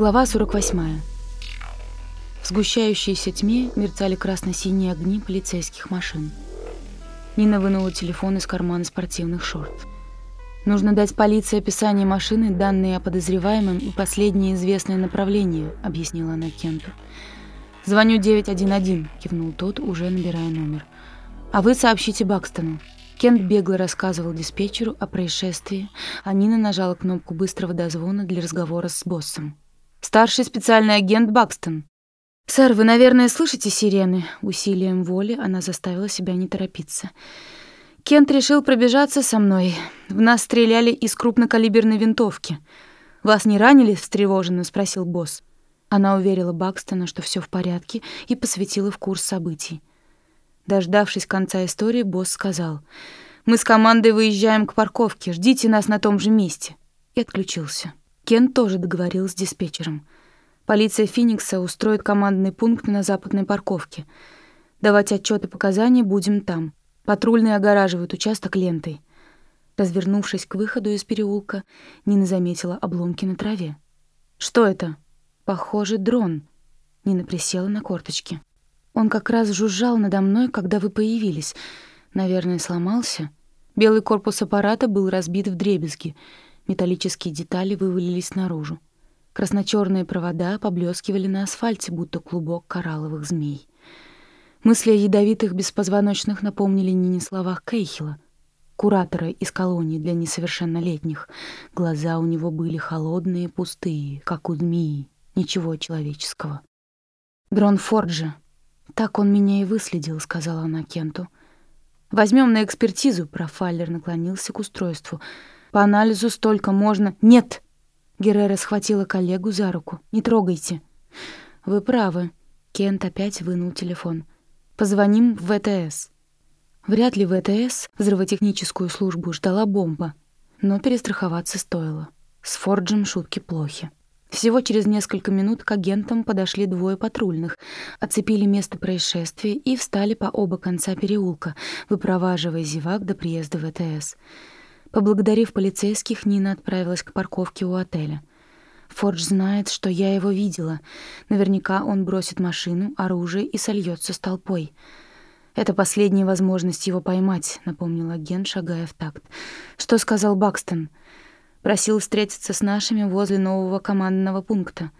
Глава 48. В сгущающейся тьме мерцали красно-синие огни полицейских машин. Нина вынула телефон из кармана спортивных шорт. «Нужно дать полиции описание машины, данные о подозреваемом и последнее известное направление», — объяснила она Кенту. «Звоню 911», — кивнул тот, уже набирая номер. «А вы сообщите Бакстону». Кент бегло рассказывал диспетчеру о происшествии, а Нина нажала кнопку быстрого дозвона для разговора с боссом. Старший специальный агент Бакстон. Сэр, вы, наверное, слышите сирены? Усилием воли она заставила себя не торопиться. Кент решил пробежаться со мной. В нас стреляли из крупнокалиберной винтовки. Вас не ранили? встревоженно спросил босс. Она уверила Бакстона, что все в порядке, и посвятила в курс событий. Дождавшись конца истории, босс сказал: "Мы с командой выезжаем к парковке. Ждите нас на том же месте". И отключился. Кен тоже договорил с диспетчером. Полиция Феникса устроит командный пункт на западной парковке. Давать отчеты и показания будем там. Патрульные огораживают участок лентой. Развернувшись к выходу из переулка, Нина заметила обломки на траве. Что это? Похоже, дрон. Нина присела на корточки. Он как раз жужжал надо мной, когда вы появились. Наверное, сломался. Белый корпус аппарата был разбит в дребезги. Металлические детали вывалились наружу. Красночерные провода поблескивали на асфальте, будто клубок коралловых змей. Мысли о ядовитых беспозвоночных напомнили Нине словах Кейхила, куратора из колонии для несовершеннолетних. Глаза у него были холодные, пустые, как у змеи, ничего человеческого. «Дрон Форджа. Так он меня и выследил», — сказала она Кенту. Возьмем на экспертизу», — профайлер наклонился к устройству — по анализу столько можно. Нет. Геррера схватила коллегу за руку. Не трогайте. Вы правы. Кент опять вынул телефон. Позвоним в ВТС. Вряд ли ВТС, взрывотехническую службу, ждала бомба. Но перестраховаться стоило. С Форджем шутки плохи. Всего через несколько минут к агентам подошли двое патрульных, оцепили место происшествия и встали по оба конца переулка, выпроваживая зевак до приезда ВТС. Поблагодарив полицейских, Нина отправилась к парковке у отеля. Фордж знает, что я его видела. Наверняка он бросит машину, оружие и сольется с толпой. Это последняя возможность его поймать, напомнил агент, шагая в такт. Что сказал Бакстон? Просил встретиться с нашими возле нового командного пункта.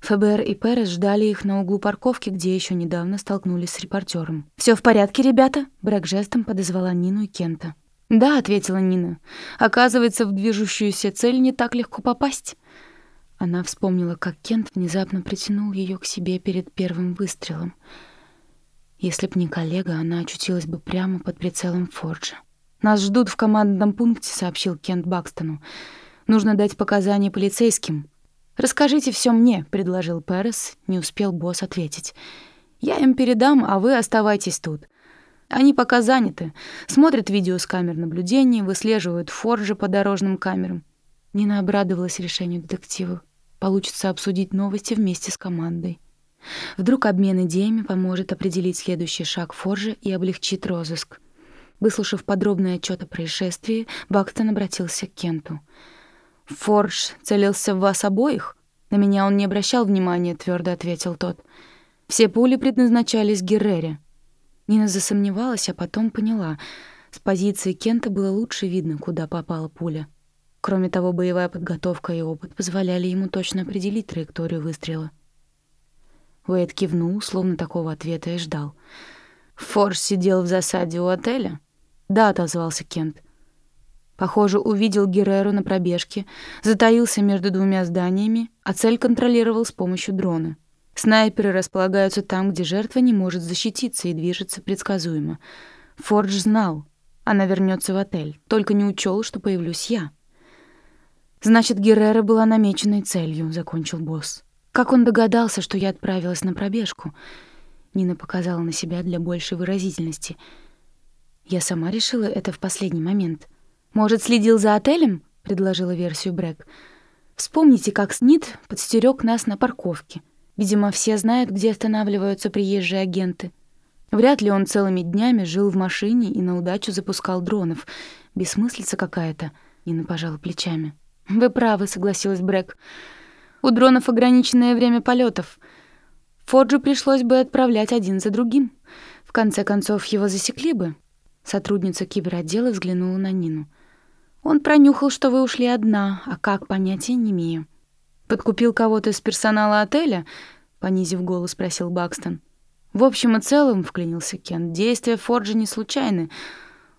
ФБР и Перес ждали их на углу парковки, где еще недавно столкнулись с репортером. Все в порядке, ребята? Брэк жестом подозвала Нину и Кента. «Да», — ответила Нина. «Оказывается, в движущуюся цель не так легко попасть». Она вспомнила, как Кент внезапно притянул ее к себе перед первым выстрелом. Если б не коллега, она очутилась бы прямо под прицелом Форджа. «Нас ждут в командном пункте», — сообщил Кент Бакстону. «Нужно дать показания полицейским». «Расскажите все мне», — предложил Перес. Не успел босс ответить. «Я им передам, а вы оставайтесь тут. Они пока заняты. Смотрят видео с камер наблюдения, выслеживают Форджа по дорожным камерам. Нина обрадовалась решению детектива. Получится обсудить новости вместе с командой. Вдруг обмен идеями поможет определить следующий шаг Форджа и облегчит розыск. Выслушав подробный отчет о происшествии, Бактон обратился к Кенту. «Фордж целился в вас обоих?» «На меня он не обращал внимания», — твердо ответил тот. «Все пули предназначались Геррере. Нина засомневалась, а потом поняла. С позиции Кента было лучше видно, куда попала пуля. Кроме того, боевая подготовка и опыт позволяли ему точно определить траекторию выстрела. Уэйд кивнул, словно такого ответа и ждал. «Форш сидел в засаде у отеля?» «Да», — отозвался Кент. Похоже, увидел Герреру на пробежке, затаился между двумя зданиями, а цель контролировал с помощью дрона. Снайперы располагаются там, где жертва не может защититься и движется предсказуемо. Фордж знал, она вернется в отель, только не учел, что появлюсь я. Значит, Геррера была намеченной целью, закончил босс. Как он догадался, что я отправилась на пробежку? Нина показала на себя для большей выразительности. Я сама решила это в последний момент. Может, следил за отелем? предложила версию Брэк. Вспомните, как Снит подстерег нас на парковке. Видимо, все знают, где останавливаются приезжие агенты. Вряд ли он целыми днями жил в машине и на удачу запускал дронов. Бессмыслица какая-то. Нина пожала плечами. «Вы правы», — согласилась Брэк. У дронов ограниченное время полетов. Форджу пришлось бы отправлять один за другим. В конце концов, его засекли бы. Сотрудница киберотдела взглянула на Нину. Он пронюхал, что вы ушли одна, а как, понятия не имею. Подкупил кого-то из персонала отеля? Понизив голос, спросил Бакстон. В общем и целом, вклинился Кен, действия Форджа не случайны.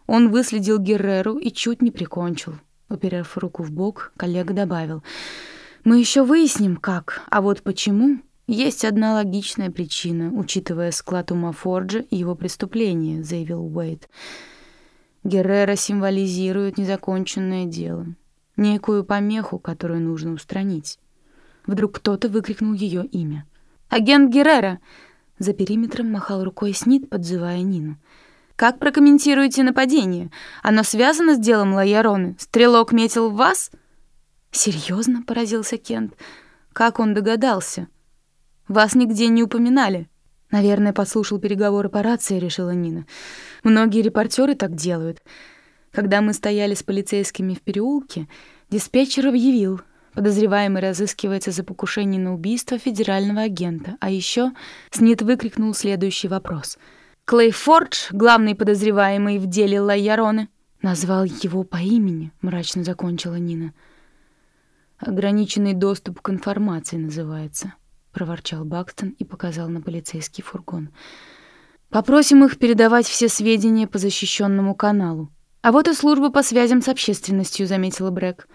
Он выследил Герреру и чуть не прикончил. Уперев руку в бок, коллега добавил. «Мы еще выясним, как, а вот почему, есть одна логичная причина, учитывая склад ума Форджа и его преступление», — заявил Уэйд. Геррера символизирует незаконченное дело, некую помеху, которую нужно устранить. Вдруг кто-то выкрикнул ее имя. «Агент Геррера!» За периметром махал рукой Снит, подзывая Нину. «Как прокомментируете нападение? Оно связано с делом Лайароны? Стрелок метил в вас?» «Серьезно?» — поразился Кент. «Как он догадался?» «Вас нигде не упоминали». «Наверное, подслушал переговоры по рации», — решила Нина. «Многие репортеры так делают. Когда мы стояли с полицейскими в переулке, диспетчер объявил, подозреваемый разыскивается за покушение на убийство федерального агента. А еще Снит выкрикнул следующий вопрос. «Клей Фордж, главный подозреваемый в деле Лайяроны?» «Назвал его по имени», — мрачно закончила Нина. «Ограниченный доступ к информации называется», — проворчал Бакстон и показал на полицейский фургон. «Попросим их передавать все сведения по защищенному каналу. А вот и служба по связям с общественностью», — заметила Брэк.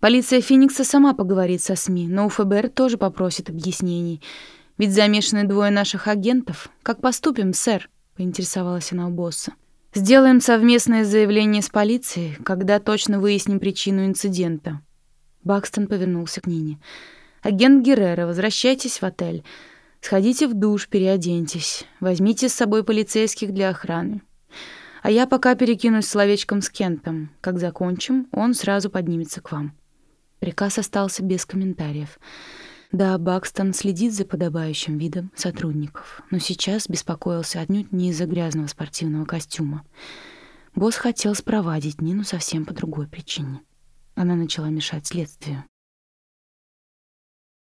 «Полиция Феникса сама поговорит со СМИ, но у ФБР тоже попросит объяснений. Ведь замешаны двое наших агентов. Как поступим, сэр?» — поинтересовалась она у босса. «Сделаем совместное заявление с полицией, когда точно выясним причину инцидента». Бакстон повернулся к Нине. «Агент Геррера, возвращайтесь в отель. Сходите в душ, переоденьтесь. Возьмите с собой полицейских для охраны. А я пока перекинусь словечком с Кентом. Как закончим, он сразу поднимется к вам». Приказ остался без комментариев. Да, Бакстон следит за подобающим видом сотрудников, но сейчас беспокоился отнюдь не из-за грязного спортивного костюма. Босс хотел спровадить Нину совсем по другой причине. Она начала мешать следствию.